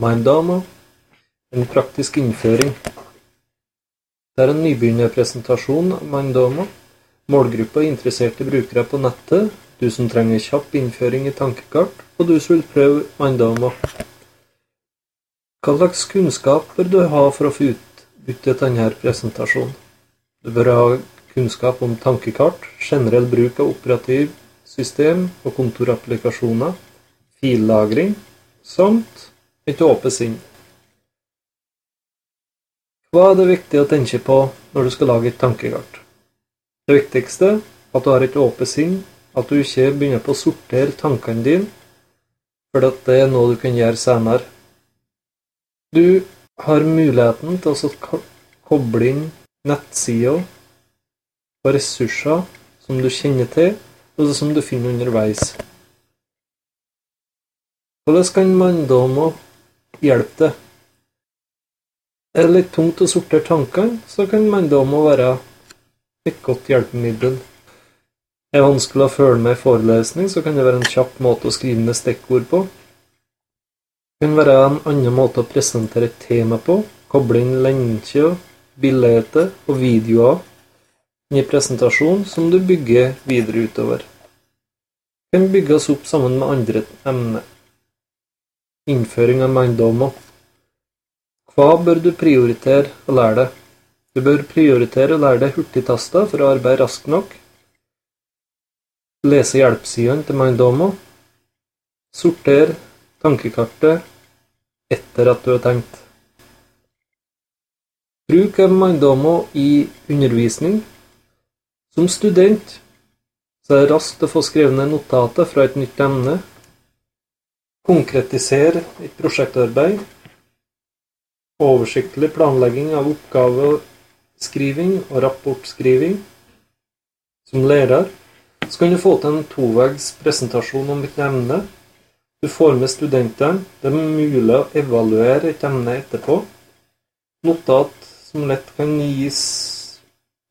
Minddama en praktisk innføring. Det er en nybegynnerpresentasjon av Mindama. Målgruppa er interesserte brukere på nettet, du som trenger kjapp innføring i tankekart, og du som vil prøve Mindama. Hva slags kunnskap bør du ha for å få utbytte denne presentasjonen? Du bør ha kunnskap om tankekart, generell bruk av operativ system og kontorapplikasjoner, fillagring samt et åpent sinn. Hva er det viktig å tenke på når du skal lage et tankekart? Det viktigste er at du har et åpent sinn, at du ikke begynner på å sortere tankene dine, for det er noe du kan gjøre senere. Du har muligheten til å koble inn nettsider og ressurser som du kjenner til, og som du finner underveis. Hvordan kan man da må hjelpe deg? Er det litt tungt å sortere tankene, så kan Mandama være et godt hjelpemiddel. Er det vanskelig å følge med i forelesning, så kan det være en kjapp måte å skrive med stikkord på. Det kan være en annen måte å presentere et tema på, koble inn lenker, bilder og videoer i presentasjonen som du bygger videre utover. Det kan bygges opp sammen med andre emner. Innføring av Mandama. Hva bør du prioritere å lære deg? Du bør prioritere å lære deg hurtigtaster for å arbeide raskt nok. Lese hjelpesidene til Mindoma. Sorter tankekartet etter at du har tenkt. Bruk av Mindoma i undervisning. Som student så er det raskt å få skrevet ned notater fra et nytt emne. Konkretisere et prosjektarbeid oversiktlig planlegging av oppgaveskriving og rapportskriving. Som lærer så kan du få til en tovegs presentasjon om et emne. Du får med studentene. Det er mulig å evaluere et emne etterpå. Notat som lett kan gis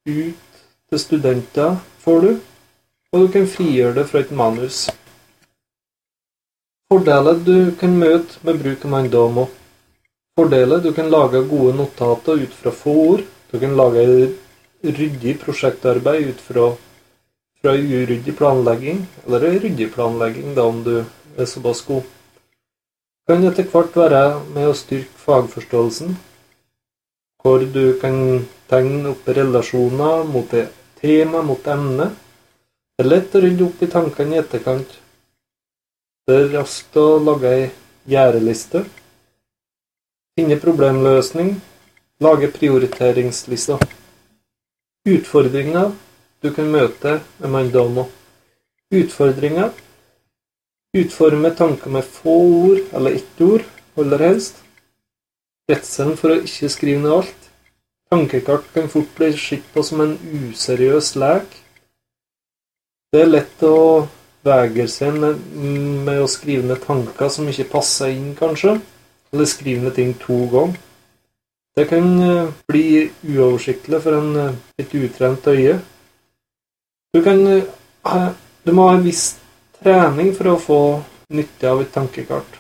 ut til studenter, får du. Og du kan frigjøre det fra et manus. Fordeler du kan møte med bruk av Mindamo. Fordeler du kan lage gode notater ut fra få ord. Du kan lage ryddig prosjektarbeid ut fra, fra uryddig planlegging, eller ryddig planlegging, da om du er såpass god. Du kan etter hvert være med å styrke fagforståelsen, hvor du kan tegne opp relasjoner mot det tema, mot emnet. Det er lett å rydde opp i tankene i etterkant. Er raskt å lage ei gjerdeliste. Finne problemløsning. Lage prioriteringslister. Utfordringer du kan møte med mandomo. Utfordringer. Utforme tanker med få ord, eller ett ord, aller helst. Redselen for å ikke skrive ned alt. Tankekart kan fort bli sett på som en useriøs lek. Det er lett å seg med, med å skrive ned tanker som ikke passer inn, kanskje eller skrive ned ting to ganger. Det kan eh, bli uoversiktlig for en, litt et utrent øye. Du, kan, eh, du må ha en viss trening for å få nytte av et tankekart.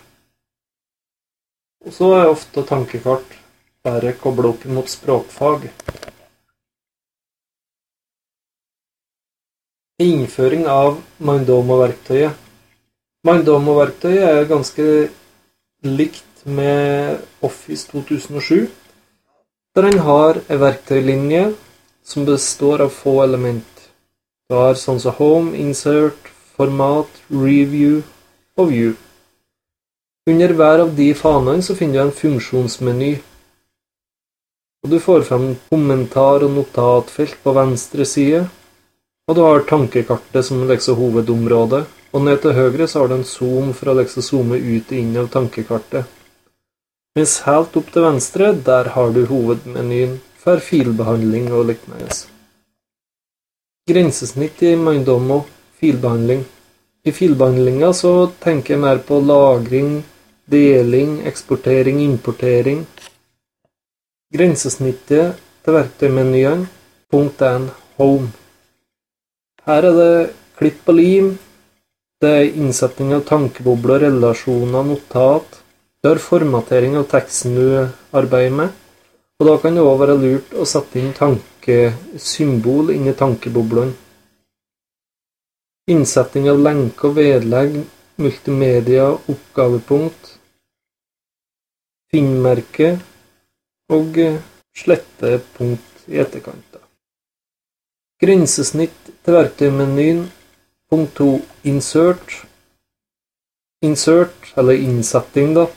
Og så er ofte tankekart bare kobla opp mot språkfag. Innføring av Mindomo-verktøyet. Mindomo-verktøyet er ganske likt med Office 2007, der en har en verktøylinje som består av få element. Du har sånn som Home, Insert, Format, Review og View. Under hver av de fanene så finner du en funksjonsmeny. Og Du får frem kommentar- og notatfelt på venstre side, og du har tankekartet som liksom hovedområde. Og ned til høyre så har du en zoom for å liksom zoome ut og inn av tankekartet. Mens helt opp til venstre, der har du hovedmenyen for filbehandling og lignende. Grensesnitt i Mindomo filbehandling. I filbehandlinga så tenker jeg mer på lagring, deling, eksportering, importering. Grensesnittet til verktøymenyene. Punkt 1 Home. Her er det klipp og lim. Det er innsetting av tankebobler, relasjoner, notat Du har formatering av teksten du arbeider med, og da kan det òg være lurt å sette inn tankesymbol inn i tankeboblene. Innsetting av lenke og vedlegg, multimedia, oppgavepunkt, finnmerke og slettepunkt i etterkant. Grensesnitt til verktøymenyen. Punkt 2. Insert. Insert, eller innsetting, da.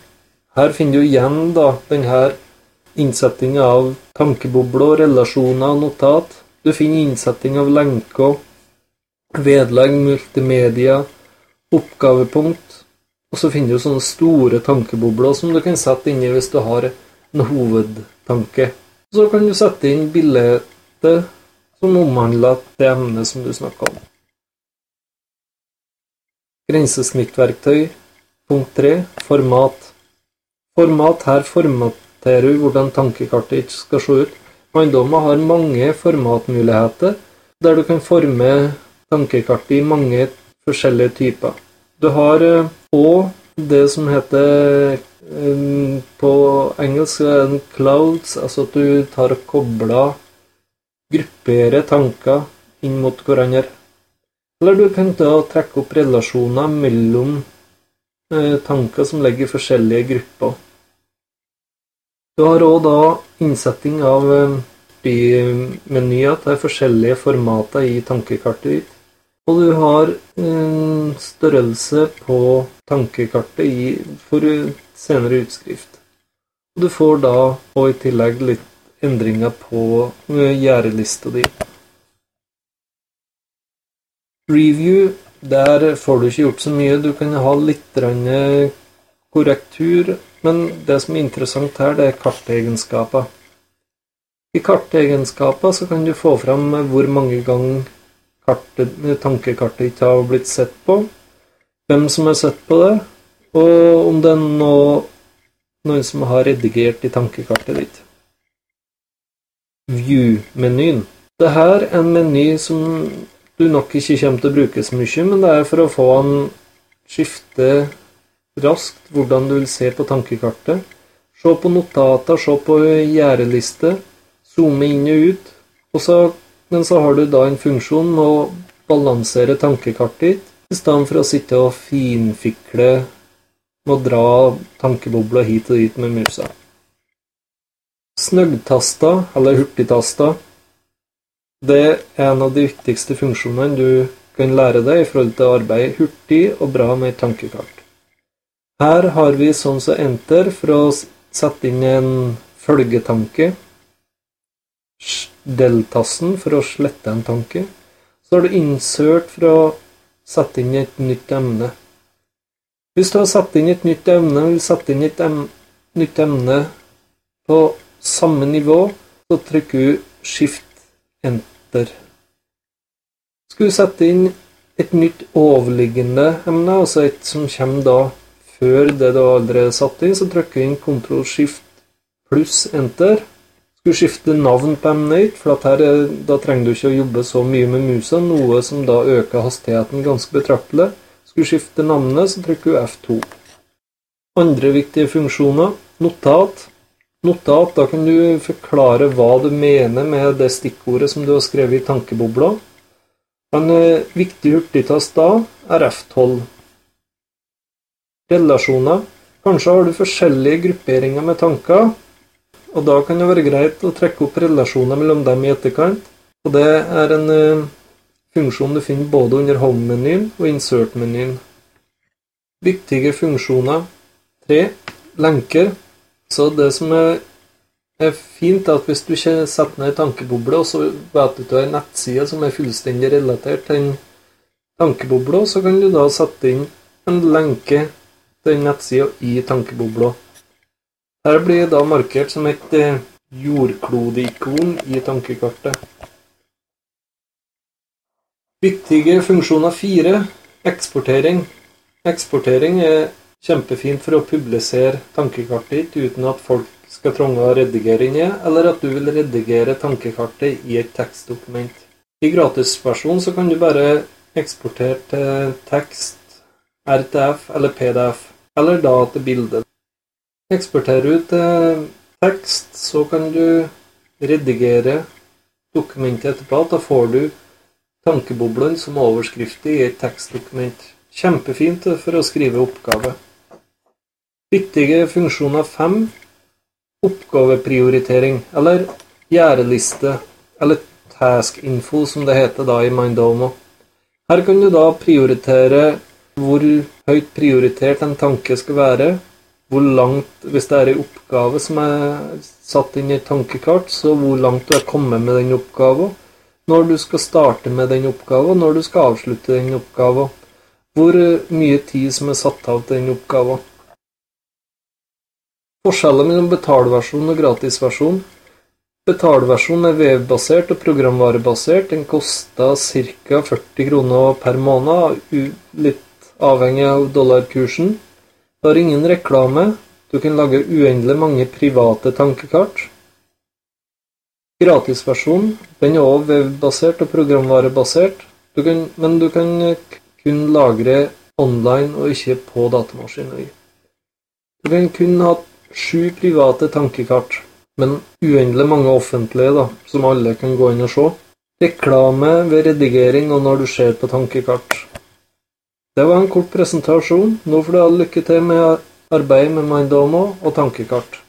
Her finner du igjen da denne innsettinga av tankebobler, relasjoner og notat. Du finner innsetting av lenker, vedlegg, multimedia, oppgavepunkt. Og så finner du sånne store tankebobler som du kan sette inni hvis du har en hovedtanke. Så kan du sette inn bildet som omhandla det emnet som du snakker om. Grensesnittverktøy. Punkt 3. Format. Format. Her formaterer du hvordan tankekartet ikke skal se ut. Manndommer har mange formatmuligheter, der du kan forme tankekartet i mange forskjellige typer. Du har òg eh, det som heter eh, På engelsk er clouds, altså at du tar og kobler gruppere tanker inn mot hverandre. Eller du kan da trekke opp relasjoner mellom eh, tanker som ligger i forskjellige grupper. Du har òg da innsetting av eh, menyer til forskjellige formater i tankekartet ditt. Og du har eh, størrelse på tankekartet for senere utskrift. Og du får da og i tillegg litt endringer på eh, gjerdelista di. Review, der får du ikke gjort så mye. Du kan ha litt korrektur, men det som er interessant her, det er kartegenskaper. I kartegenskaper så kan du få fram hvor mange ganger kartet, tankekartet ikke har blitt sett på, hvem som har sett på det, og om det er noe, noen som har redigert i tankekartet ditt. View-menyen. Dette er en meny som du nok ikke kommer til å bruke så mye, men det er for å få han skifte raskt hvordan du vil se på tankekartet. Se på notater, se på gjerdeliste, zoome inn og ut. Og så, men så har du da en funksjon med å balansere tankekartet ditt, i stedet for å sitte og finfikle med å dra tankebobla hit og dit med musa. Snuggtaster, eller hurtigtaster, det er en av de viktigste funksjonene du kan lære deg i forhold til å arbeide hurtig og bra med tankekart. Her har vi sånn som enter for å sette inn en følgetanke. Del-tasten for å slette en tanke. Så har du insert for å sette inn et nytt emne. Hvis du har satt inn et nytt emne, vil sette inn et em nytt emne på samme nivå, så trykker du skift enter. Skal du sette inn et nytt overliggende emne, altså et som kommer da før det du allerede har satt inn, så trykker du inn kontroll skift pluss enter. Skal du skifte navn på emnet ditt, for her, da trenger du ikke å jobbe så mye med musa, noe som da øker hastigheten ganske betraktelig. Skal du skifte navnet, så trykker du F2. Andre viktige funksjoner notat. Notat, da kan du forklare hva du mener med det stikkordet som du har skrevet i tankebobla. En eh, viktig hurtigtast da er F12. Relasjoner. Kanskje har du forskjellige grupperinger med tanker, og da kan det være greit å trekke opp relasjoner mellom dem i etterkant. Og det er en uh, funksjon du finner både under Home-menyen og Insert-menyen. Viktige funksjoner. 3. Lenker. Så det som er, er fint, er at hvis du ikke setter ned en tankeboble, og så vet du at du har en nettside som er fullstendig relatert til den tankebobla, så kan du da sette inn en lenke til den nettsida i tankebobla. Her blir da markert som et eh, jordklodeikon i tankekartet. Viktige funksjoner fire eksportering. Eksportering er Kjempefint for å publisere tankekartet ditt uten at folk skal trenge å redigere inn i, eller at du vil redigere tankekartet i et tekstdokument. I gratisversjonen så kan du bare eksportere til tekst, RTF eller PDF, eller da til bilde. Eksporterer du til tekst, så kan du redigere dokumentet etterpå. Da får du tankeboblene som overskrift i et tekstdokument. Kjempefint for å skrive oppgave. Viktige funksjoner fem. Oppgaveprioritering, eller gjerdeliste, eller task info, som det heter da i Mindomo. Her kan du da prioritere hvor høyt prioritert en tanke skal være. Hvor langt, Hvis det er en oppgave som er satt inn i et tankekart, så hvor langt du er kommet med den oppgaven. Når du skal starte med den oppgaven, når du skal avslutte den oppgaven. Hvor mye tid som er satt av til den oppgaven. Forskjellen mellom betalversjon og gratisversjon. Betalversjon er vevbasert og programvarebasert. Den koster ca. 40 kroner per måned, litt avhengig av dollarkursen. Du har ingen reklame. Du kan lage uendelig mange private tankekart. Gratisversjon den er også webbasert og programvarebasert, du kan, men du kan kun lagre online og ikke på datamaskinen. Du kan kun ha sju private tankekart, men uendelig mange offentlige, da, som alle kan gå inn og se. Reklame ved redigering og når du ser på tankekart. Det var en kort presentasjon. Nå får du ha lykke til med arbeidet med Mindomo og tankekart.